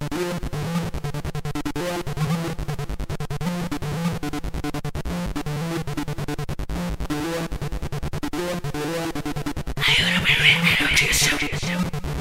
I don't know, I don't know, I don't know.